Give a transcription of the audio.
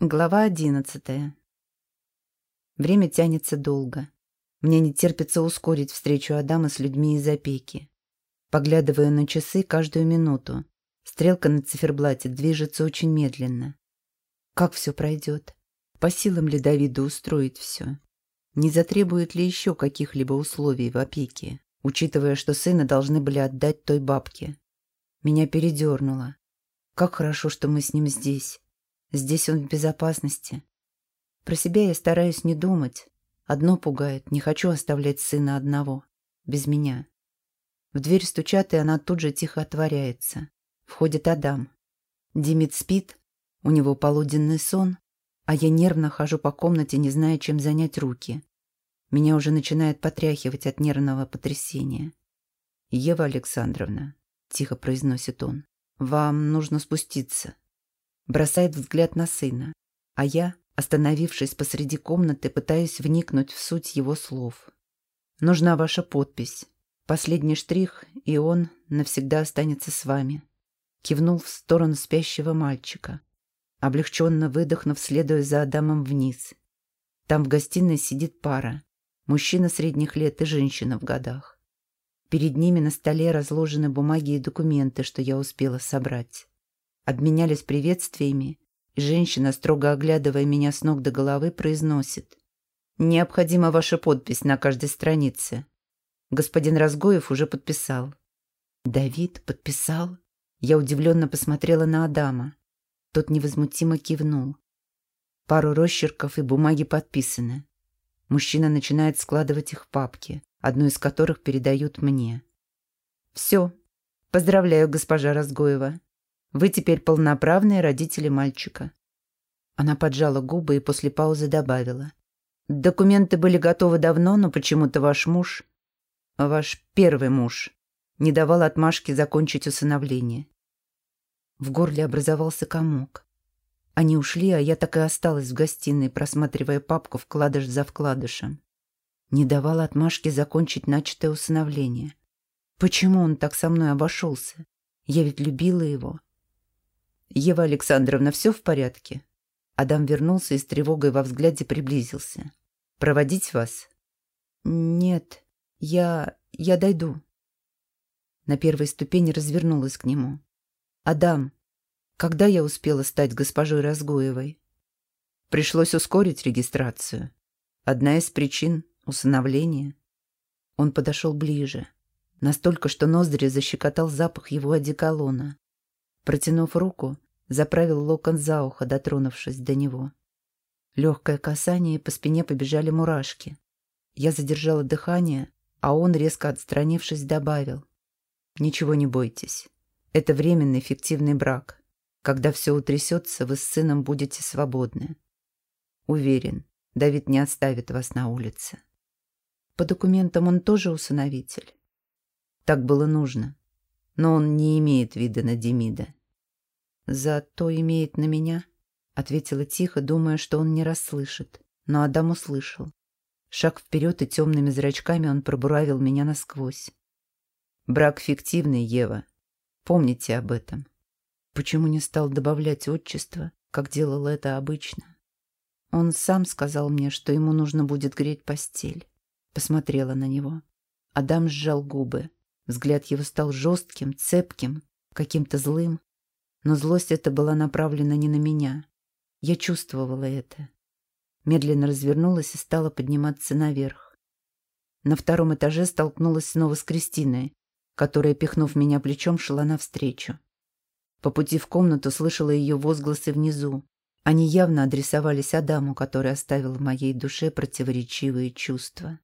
Глава одиннадцатая. Время тянется долго. Мне не терпится ускорить встречу Адама с людьми из опеки. Поглядываю на часы каждую минуту. Стрелка на циферблате движется очень медленно. Как все пройдет? По силам ли Давиду устроить все? Не затребует ли еще каких-либо условий в опеке, учитывая, что сына должны были отдать той бабке? Меня передернуло. Как хорошо, что мы с ним здесь. Здесь он в безопасности. Про себя я стараюсь не думать. Одно пугает, не хочу оставлять сына одного, без меня. В дверь стучат, и она тут же тихо отворяется. Входит Адам. Димит спит, у него полуденный сон, а я нервно хожу по комнате, не зная, чем занять руки. Меня уже начинает потряхивать от нервного потрясения. «Ева Александровна», — тихо произносит он, — «вам нужно спуститься» бросает взгляд на сына, а я, остановившись посреди комнаты, пытаюсь вникнуть в суть его слов. «Нужна ваша подпись. Последний штрих, и он навсегда останется с вами». Кивнул в сторону спящего мальчика, облегченно выдохнув, следуя за Адамом вниз. Там в гостиной сидит пара. Мужчина средних лет и женщина в годах. Перед ними на столе разложены бумаги и документы, что я успела собрать обменялись приветствиями, и женщина, строго оглядывая меня с ног до головы, произносит. «Необходима ваша подпись на каждой странице». Господин Разгоев уже подписал. «Давид подписал?» Я удивленно посмотрела на Адама. Тот невозмутимо кивнул. Пару росчерков и бумаги подписаны. Мужчина начинает складывать их в папки, одну из которых передают мне. «Все. Поздравляю, госпожа Разгоева. Вы теперь полноправные родители мальчика». Она поджала губы и после паузы добавила. «Документы были готовы давно, но почему-то ваш муж, ваш первый муж, не давал отмашки закончить усыновление». В горле образовался комок. Они ушли, а я так и осталась в гостиной, просматривая папку вкладыш за вкладышем. Не давал отмашки закончить начатое усыновление. Почему он так со мной обошелся? Я ведь любила его. «Ева Александровна, все в порядке?» Адам вернулся и с тревогой во взгляде приблизился. «Проводить вас?» «Нет, я... я дойду». На первой ступени развернулась к нему. «Адам, когда я успела стать госпожой Разгоевой?» Пришлось ускорить регистрацию. Одна из причин — усыновление. Он подошел ближе. Настолько, что ноздри защекотал запах его одеколона. Протянув руку, заправил локон за ухо, дотронувшись до него. Легкое касание, по спине побежали мурашки. Я задержала дыхание, а он, резко отстранившись, добавил. «Ничего не бойтесь. Это временный фиктивный брак. Когда все утрясется, вы с сыном будете свободны. Уверен, Давид не оставит вас на улице. По документам он тоже усыновитель. Так было нужно но он не имеет вида на Демида. «Зато имеет на меня», — ответила тихо, думая, что он не расслышит. Но Адам услышал. Шаг вперед, и темными зрачками он пробуравил меня насквозь. «Брак фиктивный, Ева. Помните об этом». Почему не стал добавлять отчество, как делал это обычно? Он сам сказал мне, что ему нужно будет греть постель. Посмотрела на него. Адам сжал губы. Взгляд его стал жестким, цепким, каким-то злым. Но злость эта была направлена не на меня. Я чувствовала это. Медленно развернулась и стала подниматься наверх. На втором этаже столкнулась снова с Кристиной, которая, пихнув меня плечом, шла навстречу. По пути в комнату слышала ее возгласы внизу. Они явно адресовались Адаму, который оставил в моей душе противоречивые чувства.